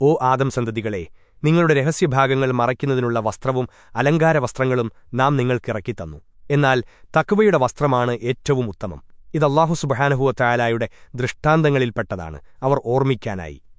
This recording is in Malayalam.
ഓ ആദം സന്തതികളെ നിങ്ങളുടെ രഹസ്യഭാഗങ്ങൾ മറയ്ക്കുന്നതിനുള്ള വസ്ത്രവും അലങ്കാര വസ്ത്രങ്ങളും നാം നിങ്ങൾക്കിറക്കിത്തന്നു എന്നാൽ തക്കവയുടെ വസ്ത്രമാണ് ഏറ്റവും ഉത്തമം. ഇത് അള്ളാഹു സുബഹാനഹുവ ചായാലായുടെ ദൃഷ്ടാന്തങ്ങളിൽപ്പെട്ടതാണ്. അവർ ഓർമ്മിക്കാനായി.